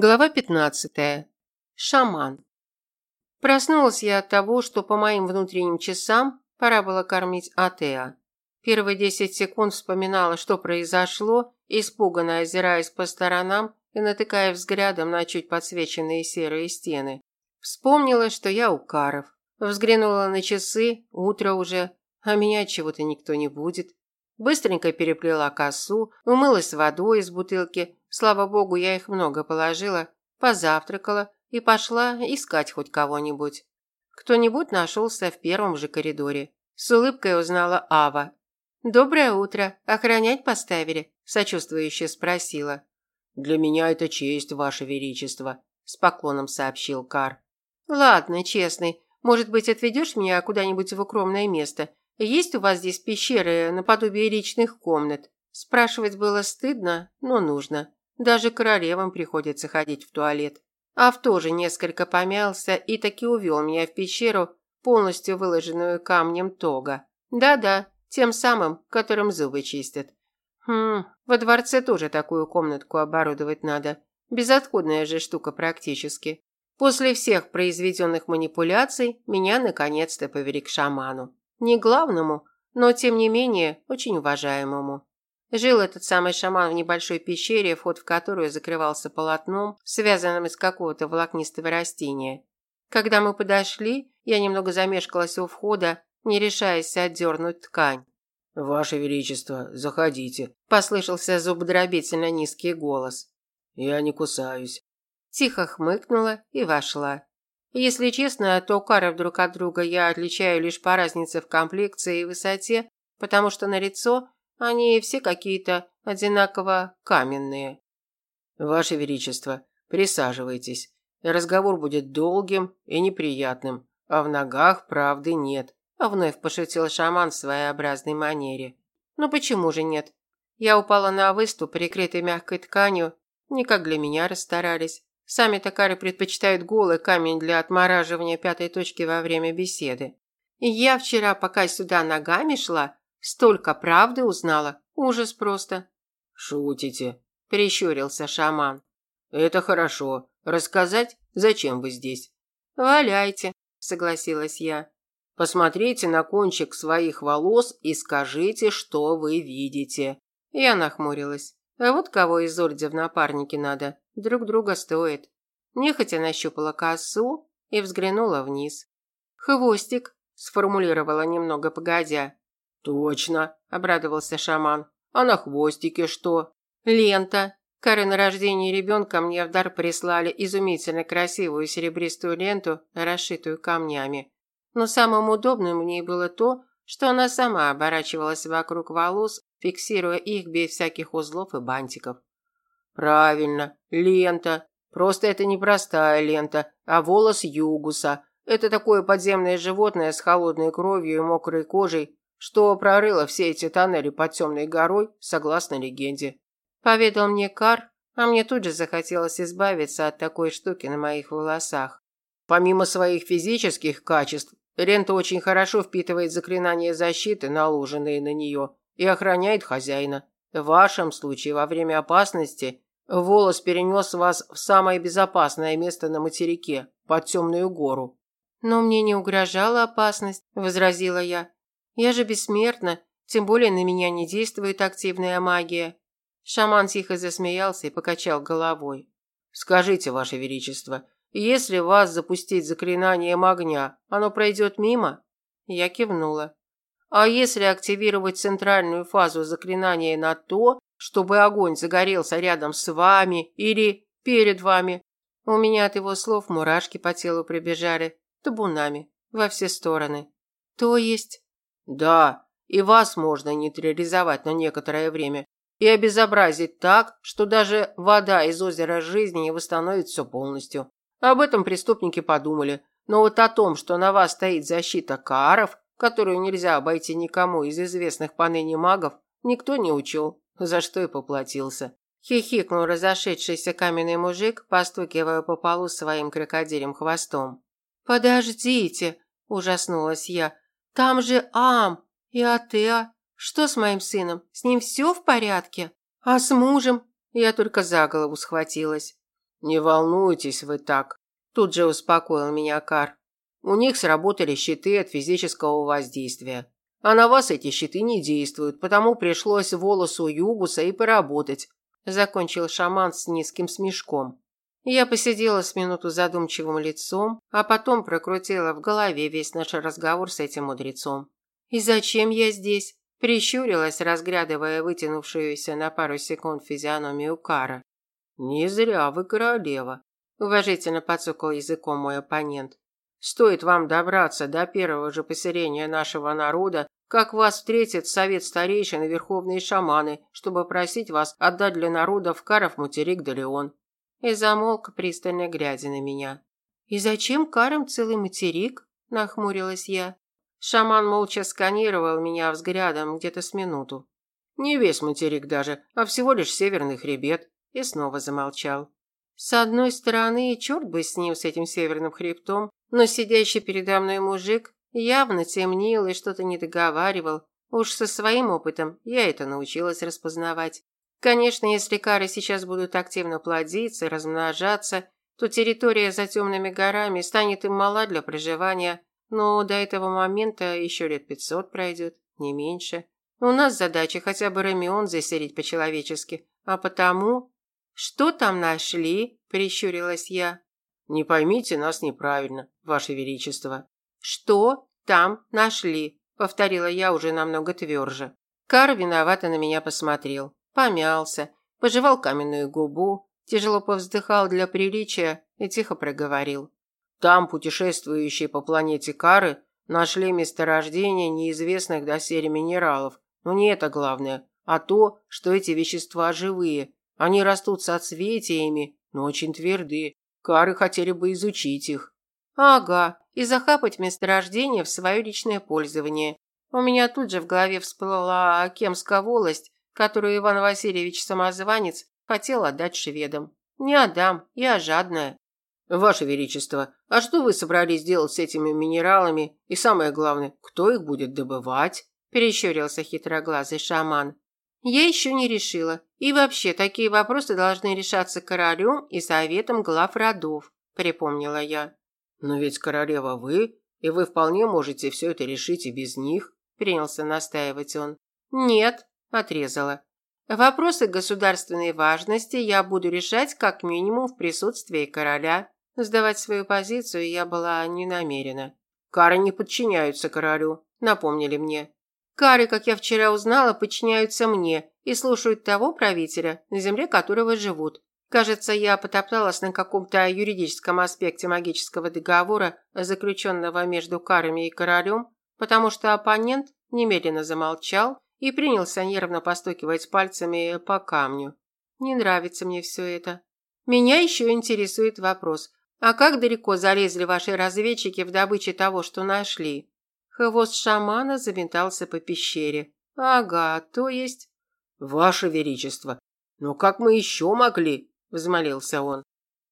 Глава 15. Шаман. Проснулась я от того, что по моим внутренним часам пора было кормить Атеа. Первые десять секунд вспоминала, что произошло, испуганно озираясь по сторонам и натыкая взглядом на чуть подсвеченные серые стены. Вспомнила, что я у Каров. Взглянула на часы, утро уже, а меня чего-то никто не будет. Быстренько переплела косу, умылась водой из бутылки Слава богу, я их много положила, позавтракала и пошла искать хоть кого-нибудь. Кто-нибудь нашелся в первом же коридоре. С улыбкой узнала Ава. «Доброе утро. Охранять поставили?» – сочувствующе спросила. «Для меня это честь, Ваше Величество», – с поклоном сообщил Кар. «Ладно, честный. Может быть, отведешь меня куда-нибудь в укромное место? Есть у вас здесь пещеры наподобие личных комнат?» Спрашивать было стыдно, но нужно. Даже королевам приходится ходить в туалет. Ав тоже несколько помялся и таки увел меня в пещеру, полностью выложенную камнем тога. Да-да, тем самым, которым зубы чистят. Хм, во дворце тоже такую комнатку оборудовать надо. Безотходная же штука практически. После всех произведенных манипуляций меня наконец-то повели к шаману. Не главному, но тем не менее очень уважаемому. Жил этот самый шаман в небольшой пещере, вход в которую закрывался полотном, связанным из какого-то волокнистого растения. Когда мы подошли, я немного замешкалась у входа, не решаясь отдернуть ткань. «Ваше Величество, заходите», – послышался зубодробительно низкий голос. «Я не кусаюсь». Тихо хмыкнула и вошла. Если честно, то каров друг от друга я отличаю лишь по разнице в комплекции и высоте, потому что на лицо они все какие-то одинаково каменные. Ваше Величество, присаживайтесь. Разговор будет долгим и неприятным, а в ногах правды нет. А вновь пошутил шаман в своеобразной манере. Ну почему же нет? Я упала на выступ, прикрытый мягкой тканью. Не как для меня расстарались. Сами токары предпочитают голый камень для отмораживания пятой точки во время беседы. Я вчера, пока сюда ногами шла, Столько правды узнала. Ужас просто. Шутите, прищурился шаман. Это хорошо. Рассказать, зачем вы здесь? Валяйте, согласилась я. Посмотрите на кончик своих волос и скажите, что вы видите. Я нахмурилась. А вот кого из Ольди в напарнике надо. Друг друга стоит. Нехотя нащупала косу и взглянула вниз. «Хвостик», – сформулировала немного погодя. «Точно», – обрадовался шаман. «А на хвостике что?» «Лента». Кары на рождение ребенка мне в дар прислали изумительно красивую серебристую ленту, расшитую камнями. Но самым удобным в ней было то, что она сама оборачивалась вокруг волос, фиксируя их без всяких узлов и бантиков. «Правильно, лента. Просто это не простая лента, а волос югуса. Это такое подземное животное с холодной кровью и мокрой кожей, что прорыло все эти тоннели под темной горой, согласно легенде. Поведал мне Кар, а мне тут же захотелось избавиться от такой штуки на моих волосах. Помимо своих физических качеств, Рента очень хорошо впитывает заклинания защиты, наложенные на нее, и охраняет хозяина. В вашем случае, во время опасности, волос перенес вас в самое безопасное место на материке, под темную гору. «Но мне не угрожала опасность», – возразила я. Я же бессмертна, тем более на меня не действует активная магия. Шаман тихо засмеялся и покачал головой. Скажите, ваше величество, если вас запустить заклинанием огня, оно пройдет мимо? Я кивнула. А если активировать центральную фазу заклинания на то, чтобы огонь загорелся рядом с вами или перед вами? У меня от его слов мурашки по телу прибежали, табунами, во все стороны. То есть да, и вас можно нейтрализовать на некоторое время и обезобразить так, что даже вода из озера жизни не восстановится полностью. Об этом преступники подумали, но вот о том, что на вас стоит защита каров, которую нельзя обойти никому из известных поныне магов, никто не учел, за что и поплатился. Хихикнул разошедшийся каменный мужик, постукивая по полу своим крокодилем хвостом. «Подождите!» – ужаснулась я. Там же Ам и Атеа. Что с моим сыном? С ним все в порядке? А с мужем? Я только за голову схватилась. Не волнуйтесь вы так. Тут же успокоил меня Кар. У них сработали щиты от физического воздействия. А на вас эти щиты не действуют, потому пришлось волосу Югуса и поработать. Закончил шаман с низким смешком. Я посидела с минуту задумчивым лицом, а потом прокрутила в голове весь наш разговор с этим мудрецом. «И зачем я здесь?» Прищурилась, разглядывая вытянувшуюся на пару секунд физиономию Кара. «Не зря вы королева», – уважительно подсокал языком мой оппонент. «Стоит вам добраться до первого же поселения нашего народа, как вас встретит совет старейшин и верховные шаманы, чтобы просить вас отдать для народа в Каров материк Далеон». И замолк, пристально глядя на меня. «И зачем Карам целый материк?» – нахмурилась я. Шаман молча сканировал меня взглядом где-то с минуту. Не весь материк даже, а всего лишь северный хребет. И снова замолчал. С одной стороны, черт бы с ним, с этим северным хребтом, но сидящий передо мной мужик явно темнил и что-то не договаривал. Уж со своим опытом я это научилась распознавать. Конечно, если кары сейчас будут активно плодиться, размножаться, то территория за темными горами станет им мала для проживания, но до этого момента еще лет пятьсот пройдет, не меньше. У нас задача хотя бы Ромеон заселить по-человечески, а потому... «Что там нашли?» – прищурилась я. «Не поймите нас неправильно, Ваше Величество». «Что там нашли?» – повторила я уже намного тверже. Кар виновато на меня посмотрел, помялся, пожевал каменную губу, тяжело повздыхал для приличия и тихо проговорил. Там путешествующие по планете Кары нашли месторождение неизвестных доселе минералов. Но не это главное, а то, что эти вещества живые. Они растут соцветиями, но очень тверды. Кары хотели бы изучить их. Ага, и захапать месторождение в свое личное пользование. У меня тут же в голове всплыла Акемская волость, которую Иван Васильевич Самозванец хотел отдать шведам. Не отдам, я жадная. Ваше Величество, а что вы собрались делать с этими минералами? И самое главное, кто их будет добывать? Перещурился хитроглазый шаман. Я еще не решила. И вообще, такие вопросы должны решаться королем и советом глав родов, припомнила я. Но ведь королева вы, и вы вполне можете все это решить и без них, принялся настаивать он. Нет, отрезала. Вопросы государственной важности я буду решать как минимум в присутствии короля. Сдавать свою позицию я была не намерена. Кары не подчиняются королю, напомнили мне. Кары, как я вчера узнала, подчиняются мне и слушают того правителя, на земле которого живут. Кажется, я потопталась на каком-то юридическом аспекте магического договора, заключенного между карами и королем, потому что оппонент немедленно замолчал и принялся нервно постукивать пальцами по камню. Не нравится мне все это. Меня еще интересует вопрос, а как далеко залезли ваши разведчики в добыче того, что нашли? Хвост шамана завинтался по пещере. Ага, то есть... Ваше Величество, но как мы еще могли? Взмолился он.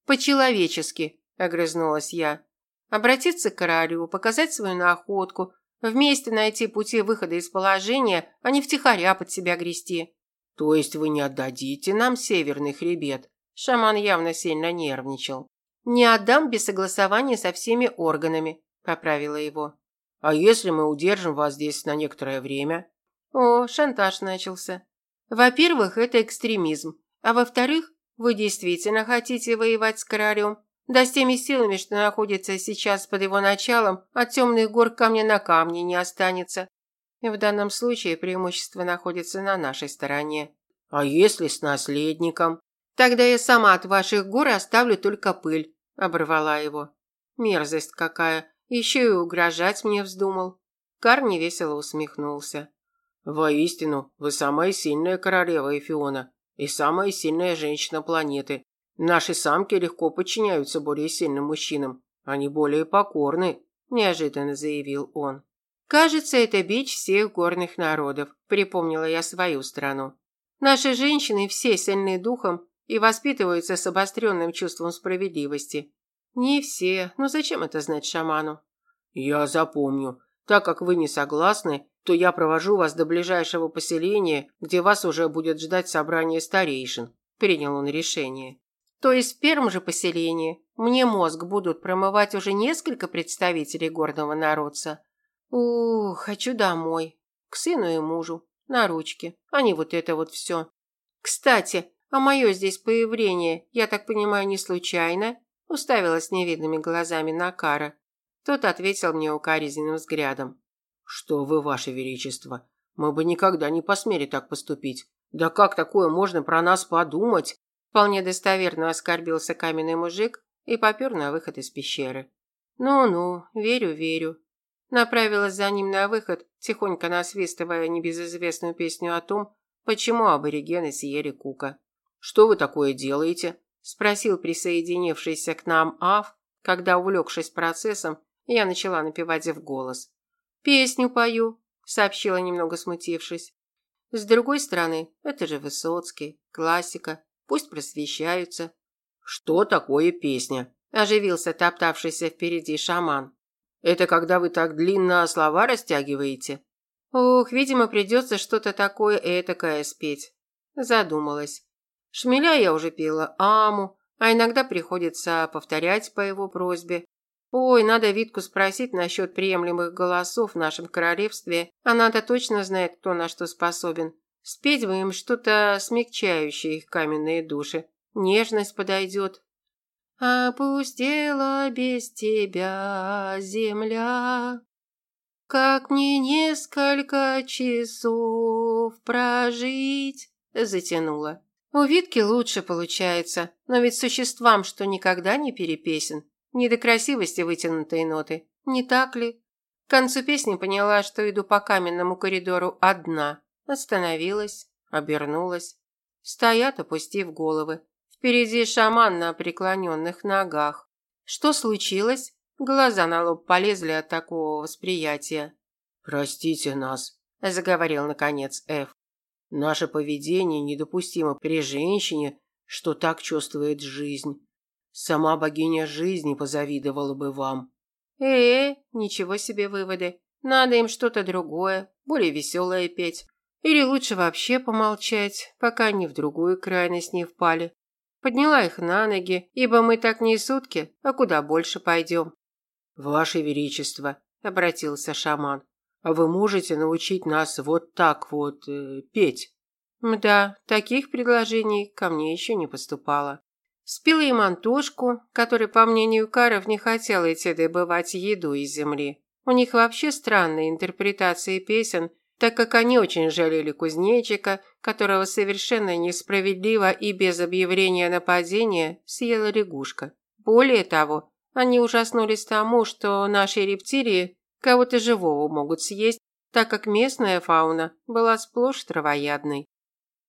По-человечески, огрызнулась я. Обратиться к королю, показать свою находку, вместе найти пути выхода из положения, а не втихаря под себя грести. То есть вы не отдадите нам северный хребет? Шаман явно сильно нервничал. «Не отдам без согласования со всеми органами», – поправила его. «А если мы удержим вас здесь на некоторое время?» «О, шантаж начался. Во-первых, это экстремизм. А во-вторых, вы действительно хотите воевать с королем? Да с теми силами, что находятся сейчас под его началом, от темных гор камня на камне не останется. И в данном случае преимущество находится на нашей стороне. А если с наследником? Тогда я сама от ваших гор оставлю только пыль оборвала его. Мерзость какая, еще и угрожать мне вздумал. Кар невесело усмехнулся. Воистину, вы самая сильная королева Эфиона и самая сильная женщина планеты. Наши самки легко подчиняются более сильным мужчинам, они более покорны, неожиданно заявил он. Кажется, это бич всех горных народов, припомнила я свою страну. Наши женщины все сильны духом и воспитываются с обостренным чувством справедливости. Не все, но зачем это знать шаману? Я запомню. Так как вы не согласны, то я провожу вас до ближайшего поселения, где вас уже будет ждать собрание старейшин. Принял он решение. То есть в первом же поселении мне мозг будут промывать уже несколько представителей горного народца. Ух, хочу домой. К сыну и мужу. На ручке. А не вот это вот все. Кстати, а мое здесь появление, я так понимаю, не случайно? Уставилась невидными глазами на Кара. Тот ответил мне укоризненным взглядом. «Что вы, ваше величество, мы бы никогда не посмели так поступить. Да как такое можно про нас подумать?» Вполне достоверно оскорбился каменный мужик и попер на выход из пещеры. «Ну-ну, верю, верю». Направилась за ним на выход, тихонько насвистывая небезызвестную песню о том, почему аборигены съели кука. «Что вы такое делаете?» – спросил присоединившийся к нам Ав, когда, увлекшись процессом, я начала напевать в голос. «Песню пою», – сообщила, немного смутившись. «С другой стороны, это же Высоцкий, классика, пусть просвещаются». «Что такое песня?» – оживился топтавшийся впереди шаман. «Это когда вы так длинно слова растягиваете?» «Ох, видимо, придется что-то такое этакое спеть». Задумалась. Шмеля я уже пела Аму, а иногда приходится повторять по его просьбе. Ой, надо Витку спросить насчет приемлемых голосов в нашем королевстве. Она-то точно знает, кто на что способен. Спеть бы им что-то смягчающее их каменные души. Нежность подойдет. Опустела без тебя земля. Как мне несколько часов прожить? Затянула. У Витки лучше получается, но ведь существам, что никогда не перепесен. Не до красивости вытянутые ноты, не так ли? К концу песни поняла, что иду по каменному коридору одна. Остановилась, обернулась. Стоят, опустив головы. Впереди шаман на преклоненных ногах. Что случилось? Глаза на лоб полезли от такого восприятия. «Простите нас», – заговорил наконец Эф. «Наше поведение недопустимо при женщине, что так чувствует жизнь. Сама богиня жизни позавидовала бы вам. Э, -э ничего себе выводы. Надо им что-то другое, более веселое петь. Или лучше вообще помолчать, пока они в другую крайность не впали. Подняла их на ноги, ибо мы так не сутки, а куда больше пойдем. «Ваше Величество», – обратился шаман, – «а вы можете научить нас вот так вот э, петь?» Да, таких предложений ко мне еще не поступало. Спила им Антошку, который, по мнению Каров, не хотел идти добывать еду из земли. У них вообще странные интерпретации песен, так как они очень жалели кузнечика, которого совершенно несправедливо и без объявления нападения съела лягушка. Более того, они ужаснулись тому, что наши рептилии кого-то живого могут съесть, так как местная фауна была сплошь травоядной.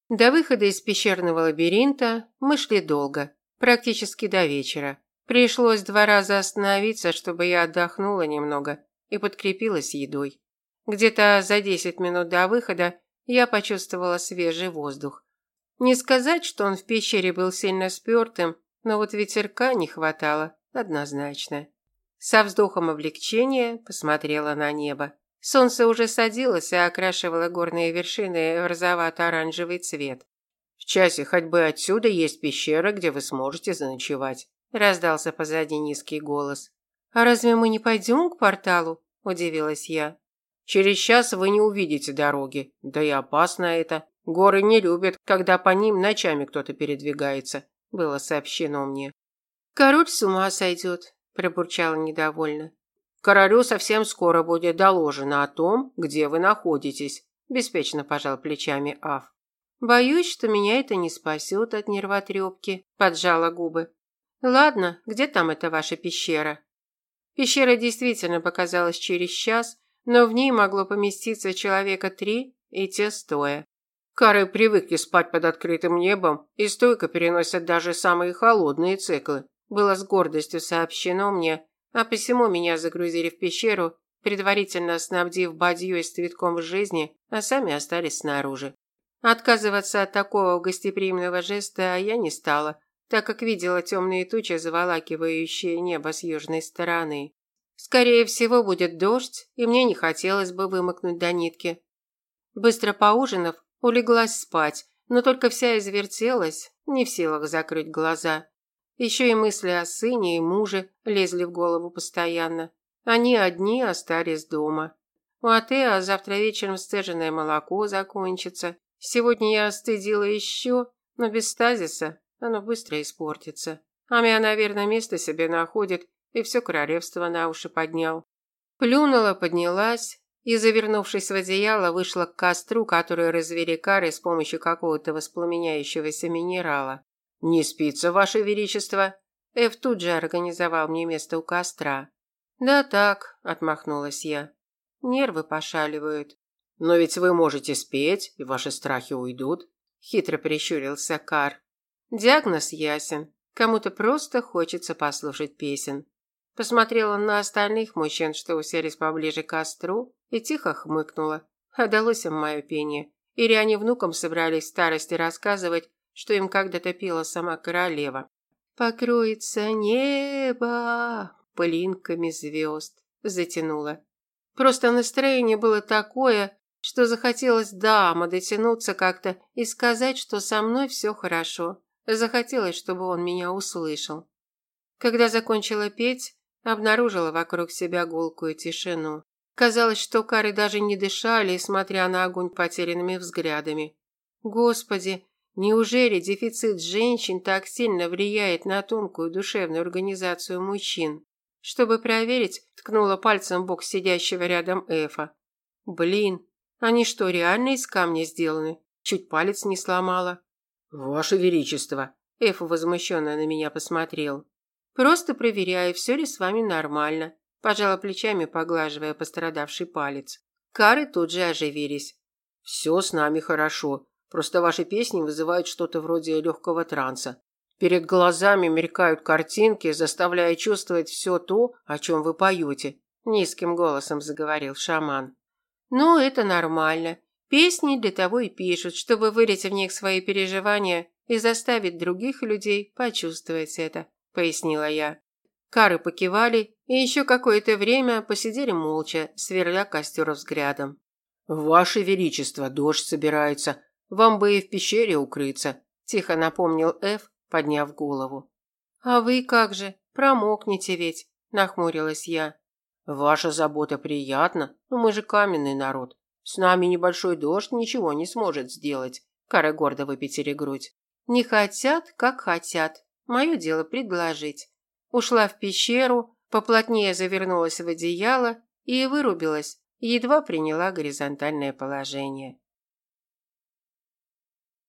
До выхода из пещерного лабиринта мы шли долго практически до вечера. Пришлось два раза остановиться, чтобы я отдохнула немного и подкрепилась едой. Где-то за 10 минут до выхода я почувствовала свежий воздух. Не сказать, что он в пещере был сильно спёртым, но вот ветерка не хватало, однозначно. Со вздохом облегчения посмотрела на небо. Солнце уже садилось и окрашивало горные вершины в розовато-оранжевый цвет. В часе ходьбы отсюда есть пещера, где вы сможете заночевать», – раздался позади низкий голос. «А разве мы не пойдем к порталу?» – удивилась я. «Через час вы не увидите дороги. Да и опасно это. Горы не любят, когда по ним ночами кто-то передвигается», – было сообщено мне. «Король с ума сойдет», – пробурчала недовольно. «Королю совсем скоро будет доложено о том, где вы находитесь», – беспечно пожал плечами Аф. Боюсь, что меня это не спасет от нервотрепки, поджала губы. Ладно, где там эта ваша пещера? Пещера действительно показалась через час, но в ней могло поместиться человека три, и те стоя. Кары привыкли спать под открытым небом и стойко переносят даже самые холодные циклы. Было с гордостью сообщено мне, а посему меня загрузили в пещеру, предварительно снабдив бадьей с цветком жизни, а сами остались снаружи. Отказываться от такого гостеприимного жеста я не стала, так как видела темные тучи, заволакивающие небо с южной стороны. Скорее всего, будет дождь, и мне не хотелось бы вымокнуть до нитки. Быстро поужинав, улеглась спать, но только вся извертелась, не в силах закрыть глаза. Еще и мысли о сыне и муже лезли в голову постоянно. Они одни остались дома. У Атеа завтра вечером сцеженное молоко закончится. Сегодня я остыдила еще, но без стазиса оно быстро испортится. Амия, наверное, место себе находит и все королевство на уши поднял. Плюнула, поднялась и, завернувшись в одеяло, вышла к костру, который развели кары с помощью какого-то воспламеняющегося минерала. «Не спится, Ваше Величество!» Эв тут же организовал мне место у костра. «Да так», – отмахнулась я. «Нервы пошаливают». «Но ведь вы можете спеть, и ваши страхи уйдут», – хитро прищурился Кар. «Диагноз ясен. Кому-то просто хочется послушать песен. Посмотрела на остальных мужчин, что уселись поближе к костру, и тихо хмыкнула. Отдалось им мое пение. Или они внукам собрались старости рассказывать, что им когда-то пела сама королева. «Покроется небо пылинками звезд», – затянула. Просто настроение было такое, что захотелось дама дотянуться как-то и сказать, что со мной все хорошо. Захотелось, чтобы он меня услышал. Когда закончила петь, обнаружила вокруг себя гулкую тишину. Казалось, что кары даже не дышали, смотря на огонь потерянными взглядами. Господи, неужели дефицит женщин так сильно влияет на тонкую душевную организацию мужчин? Чтобы проверить, ткнула пальцем бок сидящего рядом Эфа. Блин, они что, реально из камня сделаны? Чуть палец не сломала. Ваше величество, Эф возмущенно на меня посмотрел. Просто проверяю, все ли с вами нормально. Пожала плечами, поглаживая пострадавший палец. Кары тут же оживились. Все с нами хорошо. Просто ваши песни вызывают что-то вроде легкого транса. Перед глазами мелькают картинки, заставляя чувствовать все то, о чем вы поете», – низким голосом заговорил шаман. «Ну, это нормально. Песни для того и пишут, чтобы вылить в них свои переживания и заставить других людей почувствовать это пояснила я. Кары покивали и еще какое-то время посидели молча, сверля костер взглядом. «Ваше Величество, дождь собирается. Вам бы и в пещере укрыться», – тихо напомнил Эф, подняв голову. «А вы как же? Промокнете ведь», – нахмурилась я. «Ваша забота приятна, но мы же каменный народ. С нами небольшой дождь ничего не сможет сделать», – Кары гордо выпятили грудь. «Не хотят, как хотят», Мое дело предложить. Ушла в пещеру, поплотнее завернулась в одеяло и вырубилась, едва приняла горизонтальное положение.